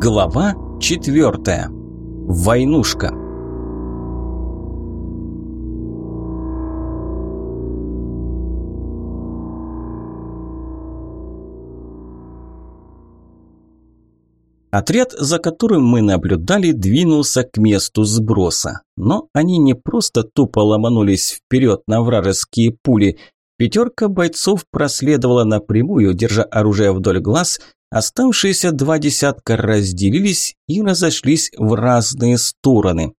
Глава четвертая. Войнушка. Отряд, за которым мы наблюдали, двинулся к месту сброса. Но они не просто тупо ломанулись вперед на вражеские пули. Пятерка бойцов проследовала напрямую, держа оружие вдоль глаз. Оставшиеся два десятка разделились и разошлись в разные стороны.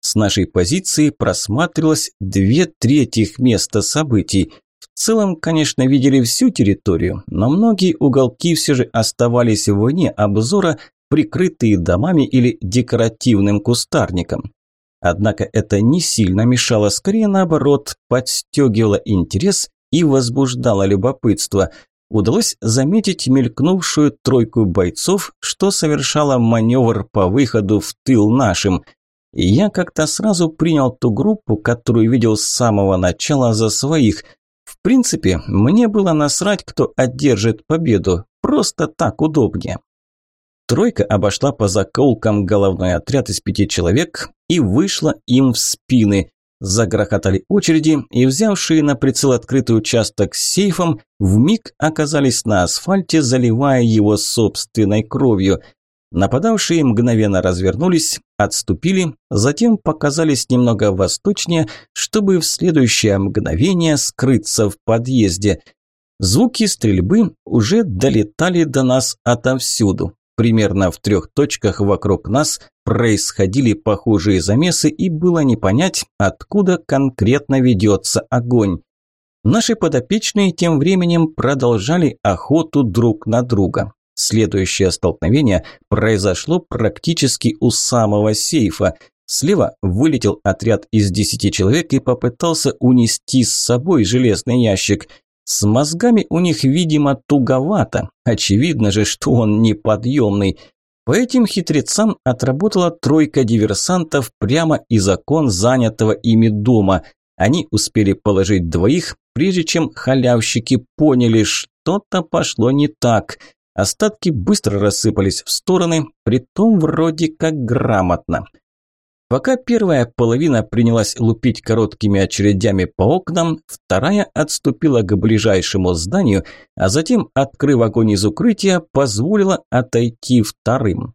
С нашей позиции просматривалось две трети места событий. В целом, конечно, видели всю территорию, но многие уголки все же оставались вне обзора, прикрытые домами или декоративным кустарником. Однако это не сильно мешало, скорее наоборот, подстегивало интерес и возбуждало любопытство. Удалось заметить мелькнувшую тройку бойцов, что совершала маневр по выходу в тыл нашим. И я как-то сразу принял ту группу, которую видел с самого начала за своих – в принципе, мне было насрать, кто одержит победу, просто так удобнее. Тройка обошла по закоулкам головной отряд из пяти человек и вышла им в спины. Загрохотали очереди, и взявшие на прицел открытый участок с сейфом, вмиг оказались на асфальте, заливая его собственной кровью – Нападавшие мгновенно развернулись, отступили, затем показались немного восточнее, чтобы в следующее мгновение скрыться в подъезде. Звуки стрельбы уже долетали до нас отовсюду. Примерно в трех точках вокруг нас происходили похожие замесы, и было не понять, откуда конкретно ведется огонь. Наши подопечные тем временем продолжали охоту друг на друга. Следующее столкновение произошло практически у самого сейфа. Слева вылетел отряд из десяти человек и попытался унести с собой железный ящик. С мозгами у них, видимо, туговато. Очевидно же, что он неподъемный. По этим хитрецам отработала тройка диверсантов прямо из окон занятого ими дома. Они успели положить двоих, прежде чем халявщики поняли, что-то пошло не так – Остатки быстро рассыпались в стороны, притом вроде как грамотно. Пока первая половина принялась лупить короткими очередями по окнам, вторая отступила к ближайшему зданию, а затем, открыв огонь из укрытия, позволила отойти вторым.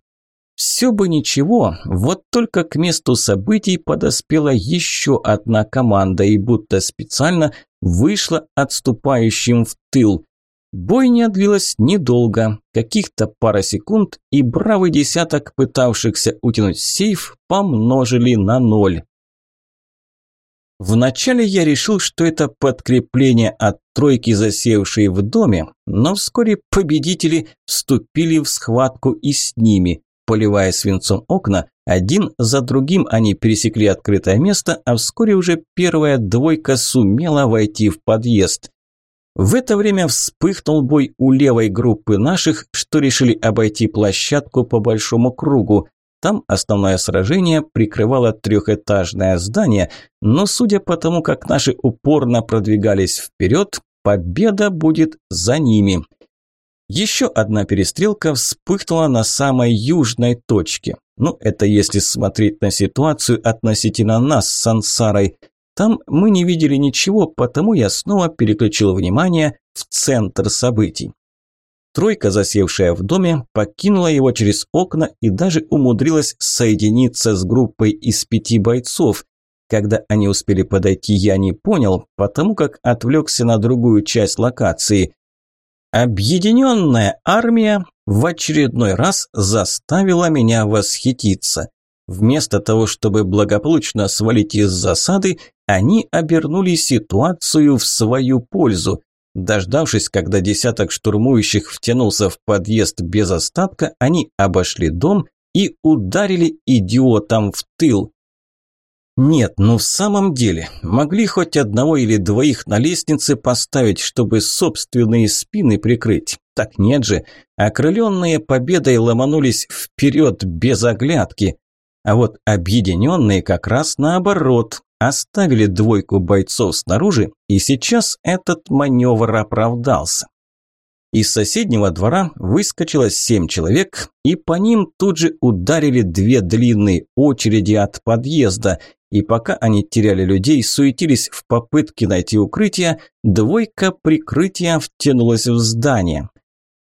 Все бы ничего, вот только к месту событий подоспела еще одна команда и будто специально вышла отступающим в тыл. Бойня длилась недолго, каких-то пара секунд, и бравый десяток пытавшихся утянуть сейф помножили на ноль. Вначале я решил, что это подкрепление от тройки, засевшей в доме, но вскоре победители вступили в схватку и с ними. Поливая свинцом окна, один за другим они пересекли открытое место, а вскоре уже первая двойка сумела войти в подъезд. В это время вспыхнул бой у левой группы наших, что решили обойти площадку по большому кругу. Там основное сражение прикрывало трехэтажное здание, но судя по тому, как наши упорно продвигались вперед, победа будет за ними. Еще одна перестрелка вспыхнула на самой южной точке. Ну, это если смотреть на ситуацию относительно нас с Сансарой. Там мы не видели ничего, потому я снова переключил внимание в центр событий. Тройка, засевшая в доме, покинула его через окна и даже умудрилась соединиться с группой из пяти бойцов. Когда они успели подойти, я не понял, потому как отвлекся на другую часть локации. Объединенная армия в очередной раз заставила меня восхититься. Вместо того, чтобы благополучно свалить из засады, они обернули ситуацию в свою пользу. Дождавшись, когда десяток штурмующих втянулся в подъезд без остатка, они обошли дом и ударили идиотам в тыл. Нет, ну в самом деле, могли хоть одного или двоих на лестнице поставить, чтобы собственные спины прикрыть. Так нет же, окрыленные победой ломанулись вперед без оглядки. А вот объединенные как раз наоборот, оставили двойку бойцов снаружи, и сейчас этот маневр оправдался. Из соседнего двора выскочило семь человек, и по ним тут же ударили две длинные очереди от подъезда. И пока они теряли людей, суетились в попытке найти укрытие, двойка прикрытия втянулась в здание.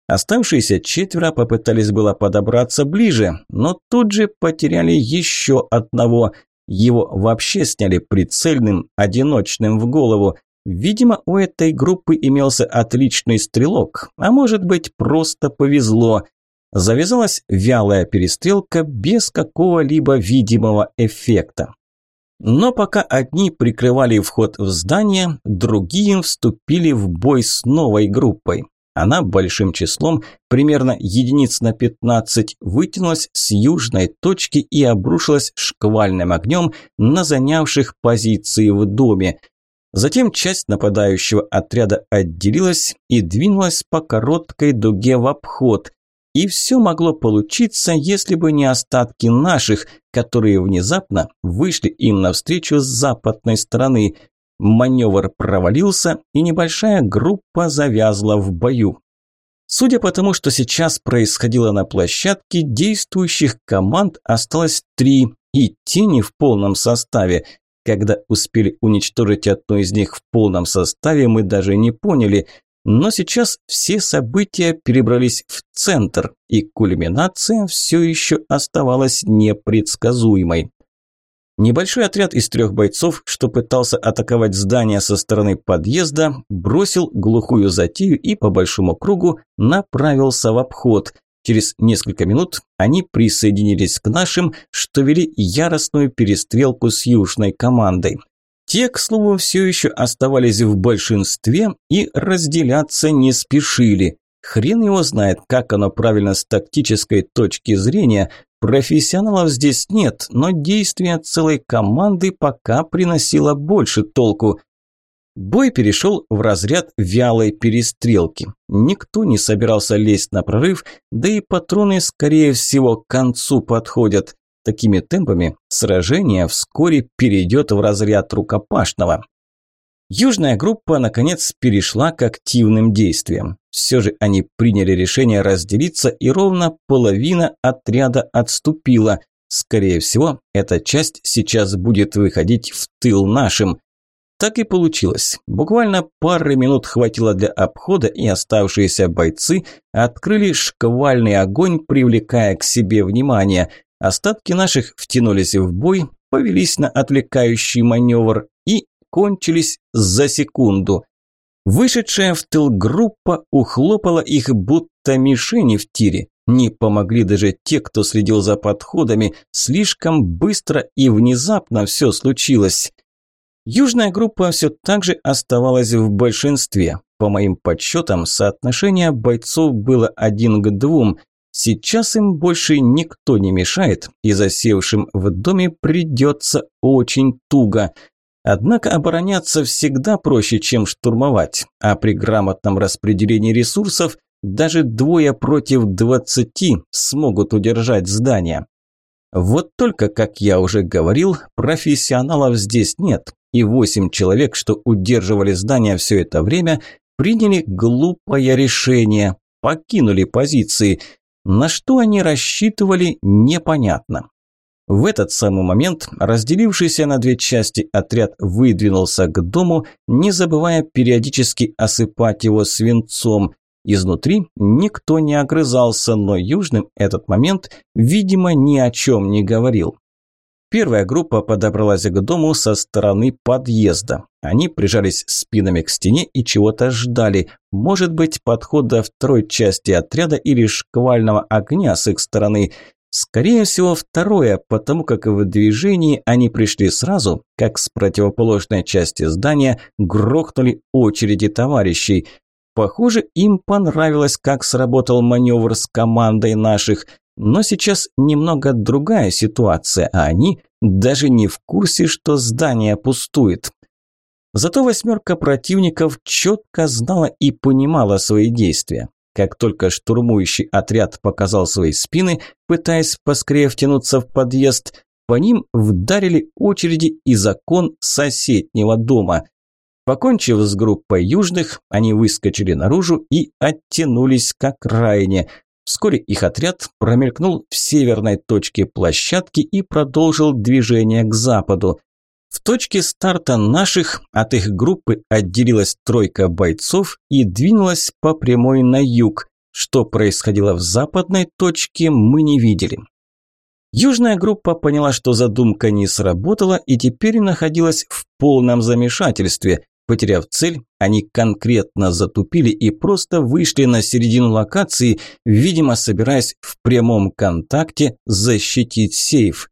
Оставшиеся четверо попытались было подобраться ближе, но тут же потеряли еще одного. Его вообще сняли прицельным, одиночным в голову. Видимо, у этой группы имелся отличный стрелок, а может быть, просто повезло. Завязалась вялая перестрелка без какого-либо видимого эффекта. Но пока одни прикрывали вход в здание, другие вступили в бой с новой группой. Она большим числом, примерно единиц на 15, вытянулась с южной точки и обрушилась шквальным огнем на занявших позиции в доме. Затем часть нападающего отряда отделилась и двинулась по короткой дуге в обход. И все могло получиться, если бы не остатки наших, которые внезапно вышли им навстречу с западной стороны. Маневр провалился, и небольшая группа завязла в бою. Судя по тому, что сейчас происходило на площадке, действующих команд осталось три, и те не в полном составе. Когда успели уничтожить одну из них в полном составе, мы даже не поняли. Но сейчас все события перебрались в центр, и кульминация все еще оставалась непредсказуемой. Небольшой отряд из трех бойцов, что пытался атаковать здание со стороны подъезда, бросил глухую затею и по большому кругу направился в обход – Через несколько минут они присоединились к нашим, что вели яростную перестрелку с южной командой. Те, к слову, все еще оставались в большинстве и разделяться не спешили. Хрен его знает, как оно правильно с тактической точки зрения. Профессионалов здесь нет, но действия целой команды пока приносило больше толку. Бой перешел в разряд вялой перестрелки. Никто не собирался лезть на прорыв, да и патроны, скорее всего, к концу подходят. Такими темпами сражение вскоре перейдет в разряд рукопашного. Южная группа, наконец, перешла к активным действиям. Все же они приняли решение разделиться, и ровно половина отряда отступила. Скорее всего, эта часть сейчас будет выходить в тыл нашим. Так и получилось. Буквально пары минут хватило для обхода, и оставшиеся бойцы открыли шквальный огонь, привлекая к себе внимание. Остатки наших втянулись в бой, повелись на отвлекающий маневр и кончились за секунду. Вышедшая в тыл группа ухлопала их будто мишени в тире. Не помогли даже те, кто следил за подходами. Слишком быстро и внезапно все случилось. Южная группа все так же оставалась в большинстве. По моим подсчетам, соотношение бойцов было один к двум. Сейчас им больше никто не мешает, и засевшим в доме придется очень туго. Однако обороняться всегда проще, чем штурмовать, а при грамотном распределении ресурсов даже двое против двадцати смогут удержать здание. Вот только, как я уже говорил, профессионалов здесь нет, и восемь человек, что удерживали здание все это время, приняли глупое решение, покинули позиции. На что они рассчитывали, непонятно. В этот самый момент разделившийся на две части отряд выдвинулся к дому, не забывая периодически осыпать его свинцом. Изнутри никто не огрызался, но Южным этот момент, видимо, ни о чем не говорил. Первая группа подобралась к дому со стороны подъезда. Они прижались спинами к стене и чего-то ждали. Может быть, подхода второй части отряда или шквального огня с их стороны. Скорее всего, второе, потому как в движении они пришли сразу, как с противоположной части здания грохнули очереди товарищей. Похоже, им понравилось, как сработал маневр с командой наших. Но сейчас немного другая ситуация, а они даже не в курсе, что здание пустует. Зато восьмерка противников четко знала и понимала свои действия. Как только штурмующий отряд показал свои спины, пытаясь поскорее втянуться в подъезд, по ним вдарили очереди из окон соседнего дома. Покончив с группой южных, они выскочили наружу и оттянулись к окраине. Вскоре их отряд промелькнул в северной точке площадки и продолжил движение к западу. В точке старта наших от их группы отделилась тройка бойцов и двинулась по прямой на юг. Что происходило в западной точке, мы не видели. Южная группа поняла, что задумка не сработала и теперь находилась в полном замешательстве. Потеряв цель, они конкретно затупили и просто вышли на середину локации, видимо, собираясь в прямом контакте защитить сейф.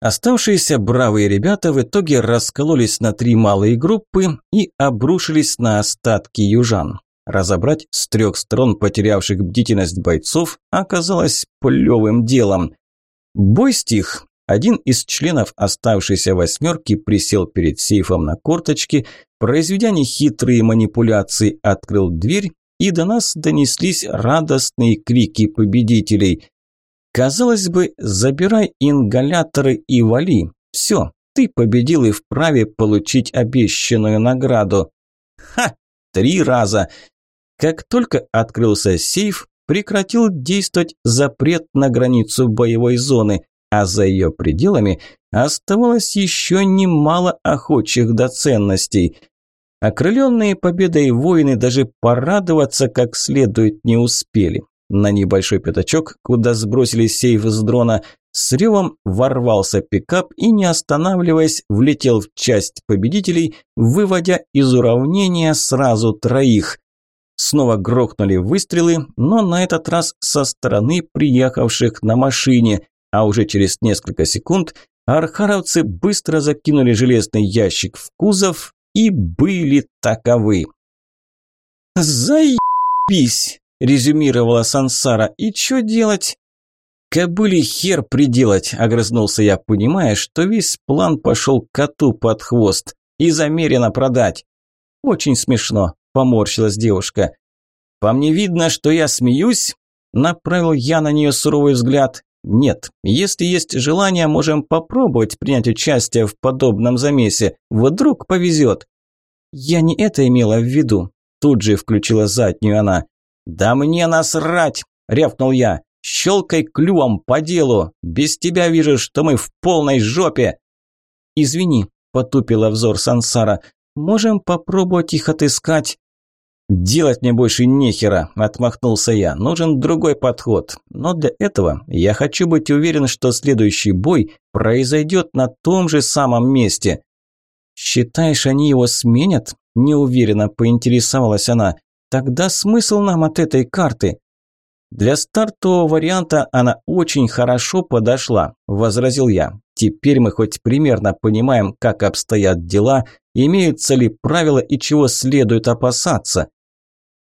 Оставшиеся бравые ребята в итоге раскололись на три малые группы и обрушились на остатки южан. Разобрать с трех сторон потерявших бдительность бойцов оказалось плевым делом. Бой стих. Один из членов оставшейся восьмерки присел перед сейфом на корточке, произведя нехитрые манипуляции, открыл дверь, и до нас донеслись радостные крики победителей. Казалось бы, забирай ингаляторы и вали. Все, ты победил и вправе получить обещанную награду. Ха! Три раза. Как только открылся сейф, прекратил действовать запрет на границу боевой зоны, а за ее пределами оставалось еще немало охочих до ценностей. Окрыленные победой воины даже порадоваться как следует не успели. На небольшой пятачок, куда сбросили сейф с дрона, с ревом ворвался пикап и, не останавливаясь, влетел в часть победителей, выводя из уравнения сразу троих. Снова грохнули выстрелы, но на этот раз со стороны приехавших на машине, а уже через несколько секунд архаровцы быстро закинули железный ящик в кузов и были таковы. «Заебись!» – резюмировала Сансара. «И что делать?» «Кобыли хер приделать», – огрызнулся я, понимая, что весь план пошел коту под хвост и замерено продать. «Очень смешно», поморщилась девушка. «По мне видно, что я смеюсь?» Направил я на нее суровый взгляд. «Нет, если есть желание, можем попробовать принять участие в подобном замесе. Вдруг повезет». «Я не это имела в виду», – тут же включила заднюю она. «Да мне насрать!» – рявкнул я. «Щелкай клювом по делу! Без тебя вижу, что мы в полной жопе!» «Извини», – потупила взор Сансара. «Можем попробовать их отыскать?» «Делать мне больше нехера», – отмахнулся я. «Нужен другой подход. Но для этого я хочу быть уверен, что следующий бой произойдет на том же самом месте». «Считаешь, они его сменят?» – неуверенно поинтересовалась она. «Тогда смысл нам от этой карты?» «Для стартового варианта она очень хорошо подошла», – возразил я. «Теперь мы хоть примерно понимаем, как обстоят дела, имеются ли правила и чего следует опасаться.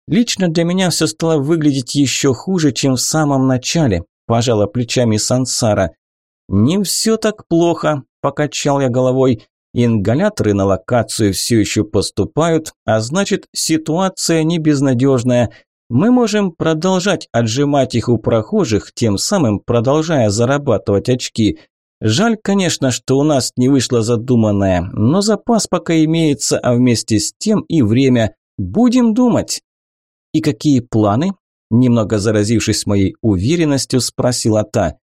Лично для меня все стало выглядеть еще хуже, чем в самом начале, пожала плечами Сансара. Не все так плохо, покачал я головой. Ингаляторы на локацию все еще поступают, а значит ситуация не безнадежная. Мы можем продолжать отжимать их у прохожих, тем самым продолжая зарабатывать очки. Жаль, конечно, что у нас не вышло задуманное, но запас пока имеется, а вместе с тем и время. Будем думать. «И какие планы?» Немного заразившись моей уверенностью, спросила та.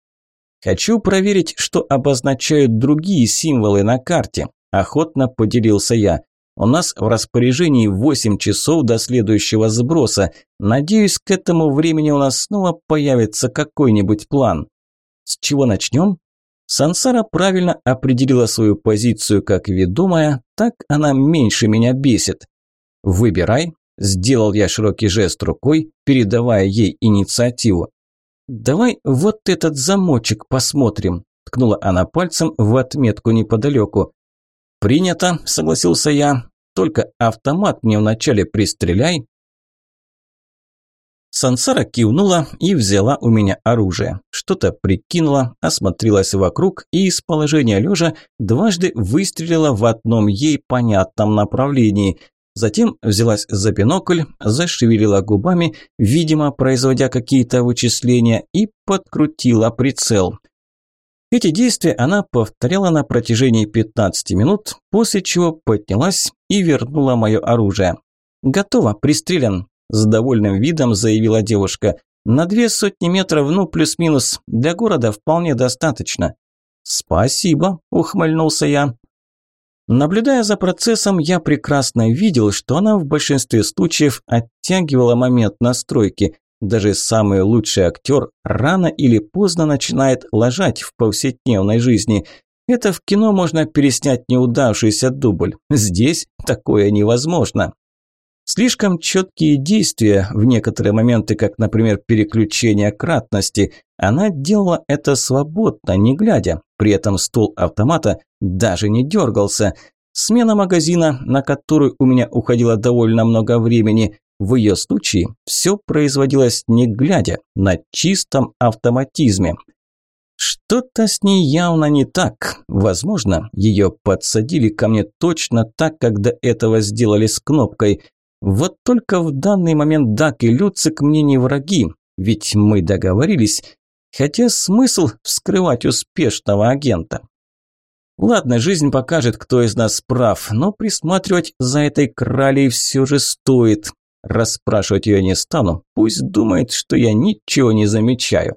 «Хочу проверить, что обозначают другие символы на карте», – охотно поделился я. «У нас в распоряжении 8 часов до следующего сброса. Надеюсь, к этому времени у нас снова появится какой-нибудь план». «С чего начнем?» Сансара правильно определила свою позицию как ведомая, так она меньше меня бесит. «Выбирай», Сделал я широкий жест рукой, передавая ей инициативу. «Давай вот этот замочек посмотрим», – ткнула она пальцем в отметку неподалеку. «Принято», – согласился я. «Только автомат мне вначале пристреляй». Сансара кивнула и взяла у меня оружие. Что-то прикинула, осмотрелась вокруг и из положения лежа дважды выстрелила в одном ей понятном направлении – Затем взялась за бинокль, зашевелила губами, видимо, производя какие-то вычисления, и подкрутила прицел. Эти действия она повторяла на протяжении 15 минут, после чего поднялась и вернула мое оружие. «Готово, пристрелен», – с довольным видом заявила девушка. «На две сотни метров, ну, плюс-минус, для города вполне достаточно». «Спасибо», – ухмыльнулся я. Наблюдая за процессом, я прекрасно видел, что она в большинстве случаев оттягивала момент настройки, даже самый лучший актер рано или поздно начинает ложать в повседневной жизни. Это в кино можно переснять неудавшийся дубль. Здесь такое невозможно. Слишком четкие действия в некоторые моменты, как, например, переключение кратности. Она делала это свободно, не глядя. При этом стул автомата даже не дергался. Смена магазина, на которую у меня уходило довольно много времени, в ее случае все производилось не глядя, на чистом автоматизме. Что-то с ней явно не так. Возможно, ее подсадили ко мне точно так, как до этого сделали с кнопкой. Вот только в данный момент Дак и Люцик мне не враги, ведь мы договорились. Хотя смысл вскрывать успешного агента? Ладно, жизнь покажет, кто из нас прав, но присматривать за этой кралей все же стоит. Расспрашивать ее не стану, пусть думает, что я ничего не замечаю.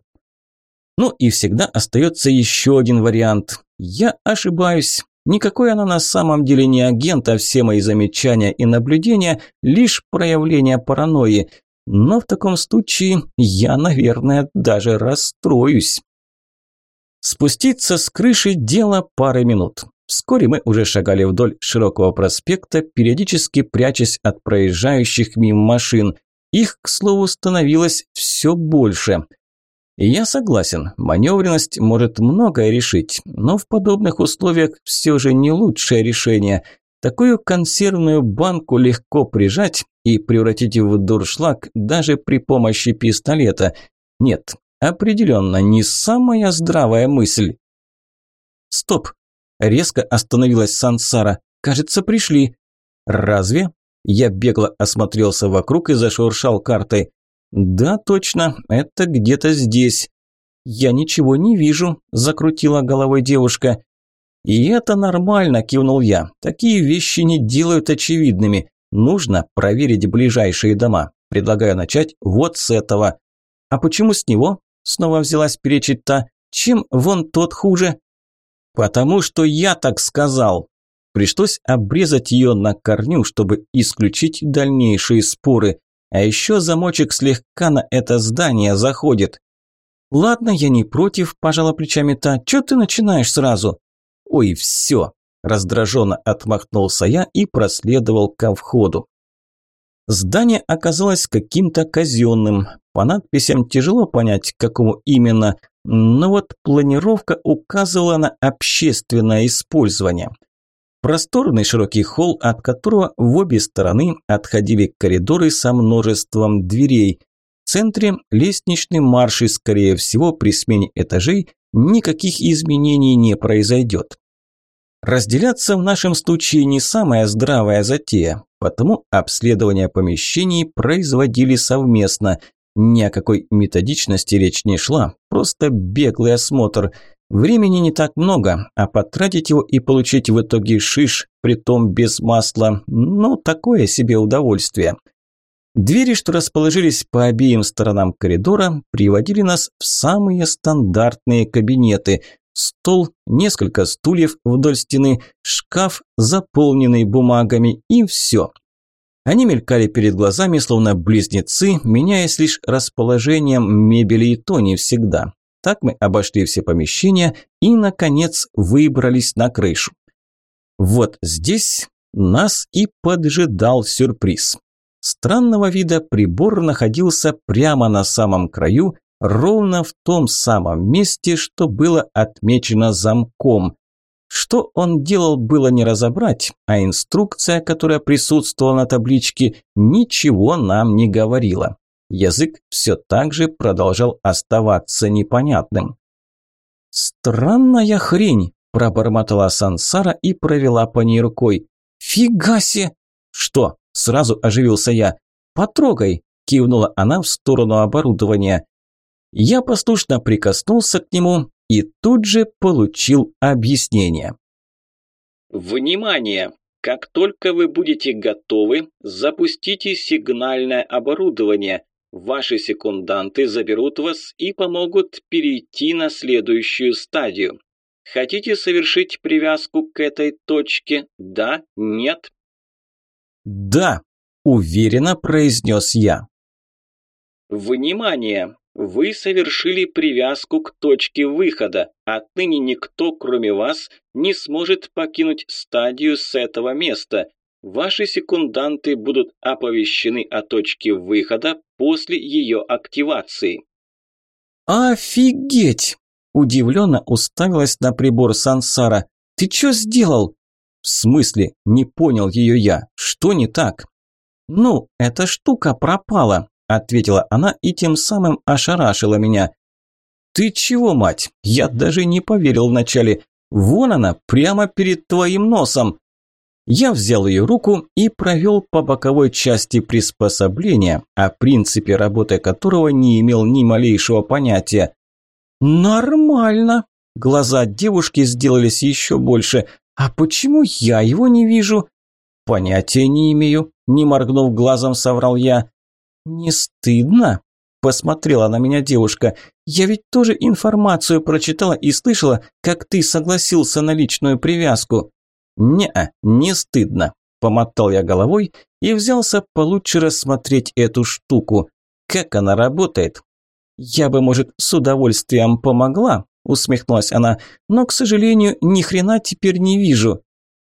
Ну и всегда остается еще один вариант. Я ошибаюсь. Никакой она на самом деле не агент, а все мои замечания и наблюдения – лишь проявление паранойи. Но в таком случае я, наверное, даже расстроюсь. Спуститься с крыши – дело пары минут. Вскоре мы уже шагали вдоль широкого проспекта, периодически прячась от проезжающих мимо машин. Их, к слову, становилось все больше. Я согласен, маневренность может многое решить, но в подобных условиях все же не лучшее решение. Такую консервную банку легко прижать и превратить в дуршлаг даже при помощи пистолета. Нет, определенно не самая здравая мысль. Стоп, Резко остановилась Сансара. «Кажется, пришли». «Разве?» Я бегло осмотрелся вокруг и зашуршал картой. «Да, точно, это где-то здесь». «Я ничего не вижу», – закрутила головой девушка. «И это нормально», – кивнул я. «Такие вещи не делают очевидными. Нужно проверить ближайшие дома. Предлагаю начать вот с этого». «А почему с него?» – снова взялась перечить та. «Чем вон тот хуже?» «Потому что я так сказал!» Пришлось обрезать ее на корню, чтобы исключить дальнейшие споры. А еще замочек слегка на это здание заходит. «Ладно, я не против», – пожала плечами та. «Чё ты начинаешь сразу?» «Ой, все!» – раздраженно отмахнулся я и проследовал ко входу. Здание оказалось каким-то казенным. По надписям тяжело понять, какому именно, но вот планировка указывала на общественное использование. Просторный широкий холл, от которого в обе стороны отходили коридоры со множеством дверей. В центре лестничный марш и, скорее всего, при смене этажей никаких изменений не произойдет. Разделяться в нашем случае не самая здравая затея, потому обследование помещений производили совместно – ни о какой методичности речь не шла, просто беглый осмотр. Времени не так много, а потратить его и получить в итоге шиш, притом без масла, ну, такое себе удовольствие. Двери, что расположились по обеим сторонам коридора, приводили нас в самые стандартные кабинеты. Стол, несколько стульев вдоль стены, шкаф, заполненный бумагами и все – они мелькали перед глазами, словно близнецы, меняясь лишь расположением мебели и то не всегда. Так мы обошли все помещения и, наконец, выбрались на крышу. Вот здесь нас и поджидал сюрприз. Странного вида прибор находился прямо на самом краю, ровно в том самом месте, что было отмечено замком. Что он делал, было не разобрать, а инструкция, которая присутствовала на табличке, ничего нам не говорила. Язык все так же продолжал оставаться непонятным. «Странная хрень», – пробормотала Сансара и провела по ней рукой. «Фига себе!» «Что?» – сразу оживился я. «Потрогай», – кивнула она в сторону оборудования. Я послушно прикоснулся к нему и тут же получил объяснение. Внимание! Как только вы будете готовы, запустите сигнальное оборудование. Ваши секунданты заберут вас и помогут перейти на следующую стадию. Хотите совершить привязку к этой точке? Да? Нет? Да, уверенно произнес я. Внимание! Вы совершили привязку к точке выхода. Отныне никто, кроме вас, не сможет покинуть стадию с этого места. Ваши секунданты будут оповещены о точке выхода после ее активации. Офигеть! Удивленно уставилась на прибор Сансара. Ты что сделал? В смысле, не понял ее я. Что не так? Ну, эта штука пропала, ответила она и тем самым ошарашила меня. Ты чего, мать? Я даже не поверил вначале. Вон она, прямо перед твоим носом. Я взял ее руку и провел по боковой части приспособления, о принципе работы которого не имел ни малейшего понятия. «Нормально!» Глаза девушки сделались еще больше. «А почему я его не вижу?» «Понятия не имею», – не моргнув глазом, соврал я. «Не стыдно?» – посмотрела на меня девушка. «Я ведь тоже информацию прочитала и слышала, как ты согласился на личную привязку». «Не-а, не стыдно», – помотал я головой и взялся получше рассмотреть эту штуку. Как она работает? «Я бы, может, с удовольствием помогла», – усмехнулась она, «но, к сожалению, ни хрена теперь не вижу».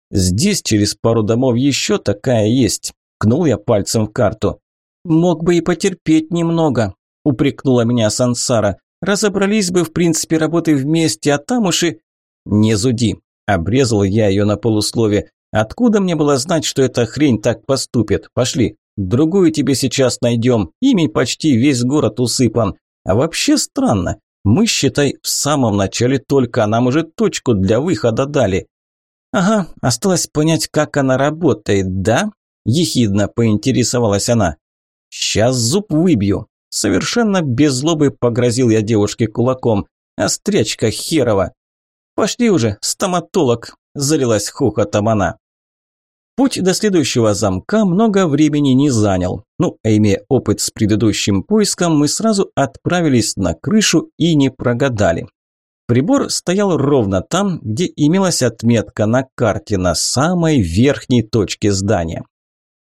«Здесь через пару домов еще такая есть», – кнул я пальцем в карту. «Мог бы и потерпеть немного», – упрекнула меня Сансара. «Разобрались бы, в принципе, работы вместе, а там уж и...» «Не зуди», – обрезал я ее на полуслове. «Откуда мне было знать, что эта хрень так поступит? Пошли, другую тебе сейчас найдем, ими почти весь город усыпан. А вообще странно, мы, считай, в самом начале только, а нам уже точку для выхода дали». «Ага, осталось понять, как она работает, да?» – ехидно поинтересовалась она. «Сейчас зуб выбью!» Совершенно без злобы погрозил я девушке кулаком. «Острячка херова!» «Пошли уже, стоматолог!» – залилась хохотом она. Путь до следующего замка много времени не занял. Ну, а имея опыт с предыдущим поиском, мы сразу отправились на крышу и не прогадали. Прибор стоял ровно там, где имелась отметка на карте на самой верхней точке здания.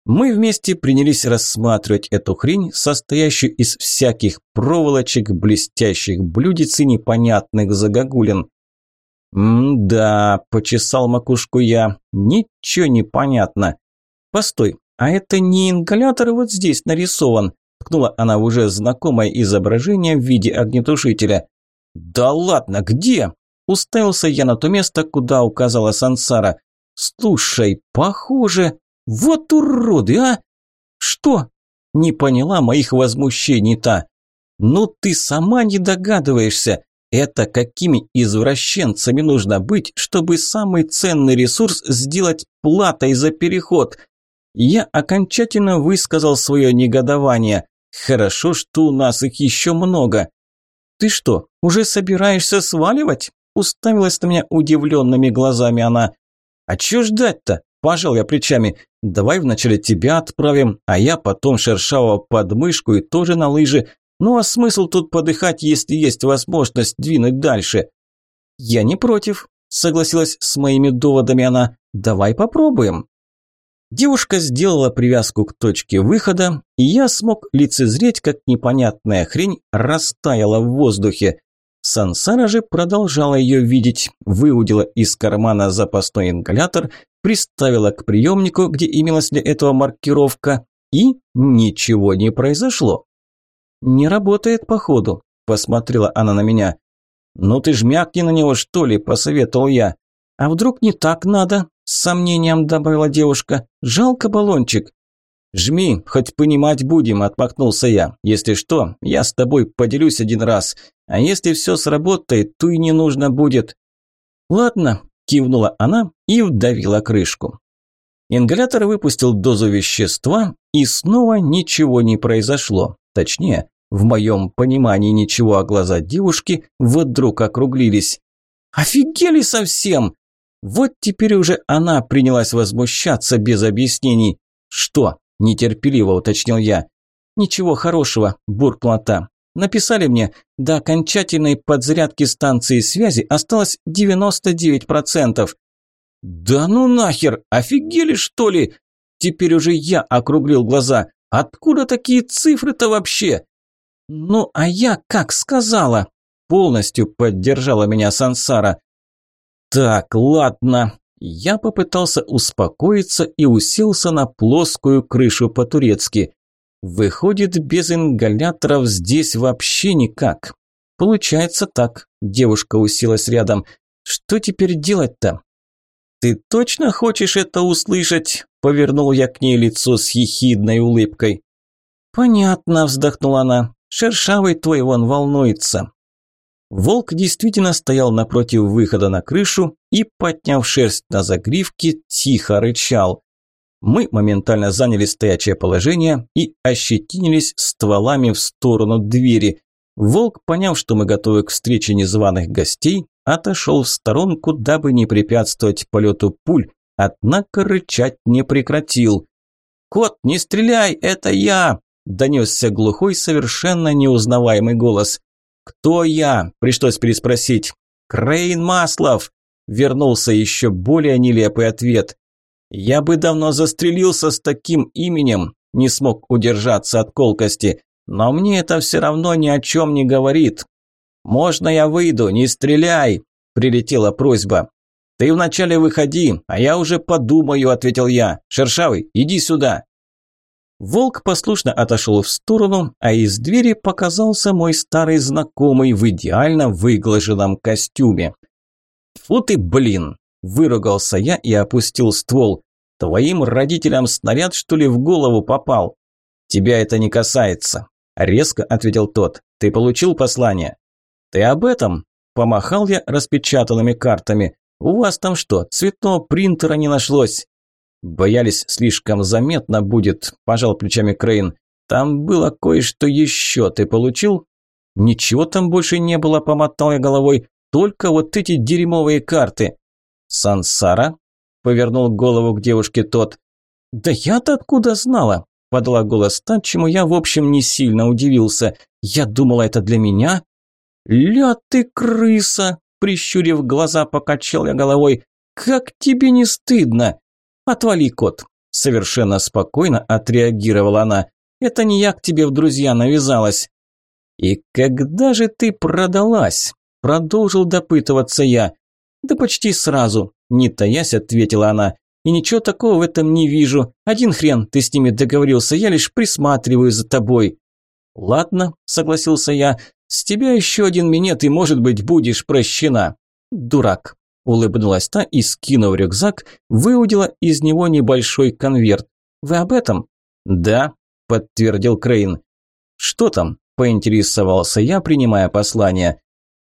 Мы вместе принялись рассматривать эту хрень, состоящую из всяких проволочек, блестящих блюдец и непонятных загогулин. «М-да», – почесал макушку я, – «ничего не понятно». «Постой, а это не ингалятор вот здесь нарисован?» – ткнула она в уже знакомое изображение в виде огнетушителя. «Да ладно, где?» – уставился я на то место, куда указала Сансара. «Слушай, похоже...» Вот уроды, а! Что? Не поняла моих возмущений-то. Ну ты сама не догадываешься. Это какими извращенцами нужно быть, чтобы самый ценный ресурс сделать платой за переход? Я окончательно высказал свое негодование. Хорошо, что у нас их еще много. Ты что, уже собираешься сваливать? Уставилась на меня удивленными глазами она. А чё ждать-то? Пожал я плечами. Давай вначале тебя отправим, а я потом шершавого подмышку и тоже на лыжи. Ну а смысл тут подыхать, если есть возможность двинуть дальше? Я не против, согласилась с моими доводами она. Давай попробуем. Девушка сделала привязку к точке выхода, и я смог лицезреть, как непонятная хрень растаяла в воздухе. Сансара же продолжала ее видеть, выудила из кармана запасной ингалятор, приставила к приемнику, где имелась для этого маркировка, и ничего не произошло. «Не работает, походу», – посмотрела она на меня. «Ну ты ж мякни на него, что ли?» – посоветовал я. «А вдруг не так надо?» – с сомнением добавила девушка. «Жалко баллончик». «Жми, хоть понимать будем», – отмахнулся я. «Если что, я с тобой поделюсь один раз. А если все сработает, то и не нужно будет». «Ладно, кивнула она и вдавила крышку. Ингалятор выпустил дозу вещества, и снова ничего не произошло. Точнее, В моем понимании ничего, а глаза девушки вдруг округлились. «Офигели совсем!» Вот теперь уже она принялась возмущаться без объяснений. «Что?» – нетерпеливо уточнил я. «Ничего хорошего», – буркнула та. «Написали мне, до окончательной подзарядки станции связи осталось 99%. «Да ну нахер! Офигели, что ли?» Теперь уже я округлил глаза. «Откуда такие цифры-то вообще?» «Ну, а я как сказала?» Полностью поддержала меня Сансара. «Так, ладно». Я попытался успокоиться и уселся на плоскую крышу по-турецки. Выходит, без ингаляторов здесь вообще никак. Получается так. Девушка уселась рядом. Что теперь делать-то? «Ты точно хочешь это услышать?» – повернул я к ней лицо с ехидной улыбкой. «Понятно», – вздохнула она. «Шершавый твой вон волнуется». Волк действительно стоял напротив выхода на крышу и, подняв шерсть на загривке, тихо рычал. Мы моментально заняли стоячее положение и ощетинились стволами в сторону двери. Волк, поняв, что мы готовы к встрече незваных гостей, отошел в сторонку, дабы не препятствовать полету пуль, однако рычать не прекратил. «Кот, не стреляй, это я!» – донесся глухой, совершенно неузнаваемый голос. «Кто я?» – пришлось переспросить. «Крейн Маслов!» – вернулся еще более нелепый ответ. «Я бы давно застрелился с таким именем», – не смог удержаться от колкости. «Но мне это все равно ни о чем не говорит. «Можно я выйду? Не стреляй!» – прилетела просьба. «Ты вначале выходи, а я уже подумаю», – ответил я. «Шершавый, иди сюда». Волк послушно отошел в сторону, а из двери показался мой старый знакомый в идеально выглаженном костюме. «Фу ты, блин!» – выругался я и опустил ствол. «Твоим родителям снаряд, что ли, в голову попал?» «Тебя это не касается», – резко ответил тот. «Ты получил послание?» «Ты об этом?» – помахал я распечатанными картами. «У вас там что, цветного принтера не нашлось?» «Боялись, слишком заметно будет», – пожал плечами Крейн. «Там было кое-что еще, ты получил?» «Ничего там больше не было», – помотал я головой. «Только вот эти дерьмовые карты». «Сансара?» – повернул голову к девушке тот. «Да я-то откуда знала?» – подала голос та, чему я, в общем, не сильно удивился. «Я думала, это для меня?» «Ля ты крыса!» – прищурив глаза, покачал я головой. «Как тебе не стыдно?» «Отвали, кот!» – совершенно спокойно отреагировала она. «Это не я к тебе в друзья навязалась». «И когда же ты продалась?» – продолжил допытываться я. «Да почти сразу», – не таясь ответила она. «И ничего такого в этом не вижу. Один хрен ты с ними договорился, я лишь присматриваю за тобой». «Ладно», – согласился я, с тебя еще один минет, и, может быть, будешь прощена. Дурак. Улыбнулась та и, скинув рюкзак, выудила из него небольшой конверт. Вы об этом? Да, подтвердил Крейн. Что там? Поинтересовался я, принимая послание.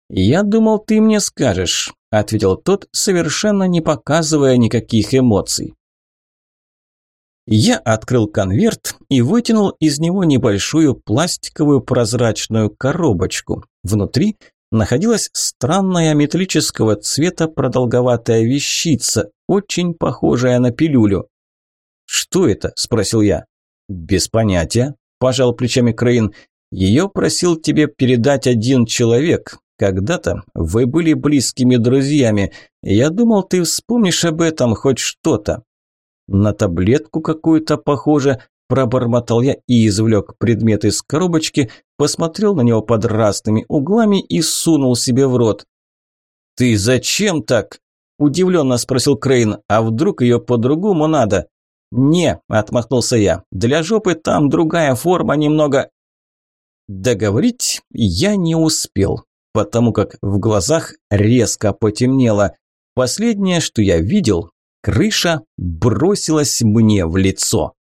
Я думал, ты мне скажешь, ответил тот, совершенно не показывая никаких эмоций. Я открыл конверт и вытянул из него небольшую пластиковую прозрачную коробочку. Внутри находилась странная металлического цвета продолговатая вещица, очень похожая на пилюлю. «Что это?» – спросил я. «Без понятия», – пожал плечами Крейн. «Ее просил тебе передать один человек. Когда-то вы были близкими друзьями. Я думал, ты вспомнишь об этом хоть что-то. На таблетку какую-то похоже, пробормотал я и извлек предмет из коробочки, посмотрел на него под разными углами и сунул себе в рот. «Ты зачем так?» – удивленно спросил Крейн. «А вдруг ее по-другому надо?» «Не», – отмахнулся я, – «для жопы там другая форма немного...» Договорить я не успел, потому как в глазах резко потемнело. Последнее, что я видел, Крыша бросилась мне в лицо.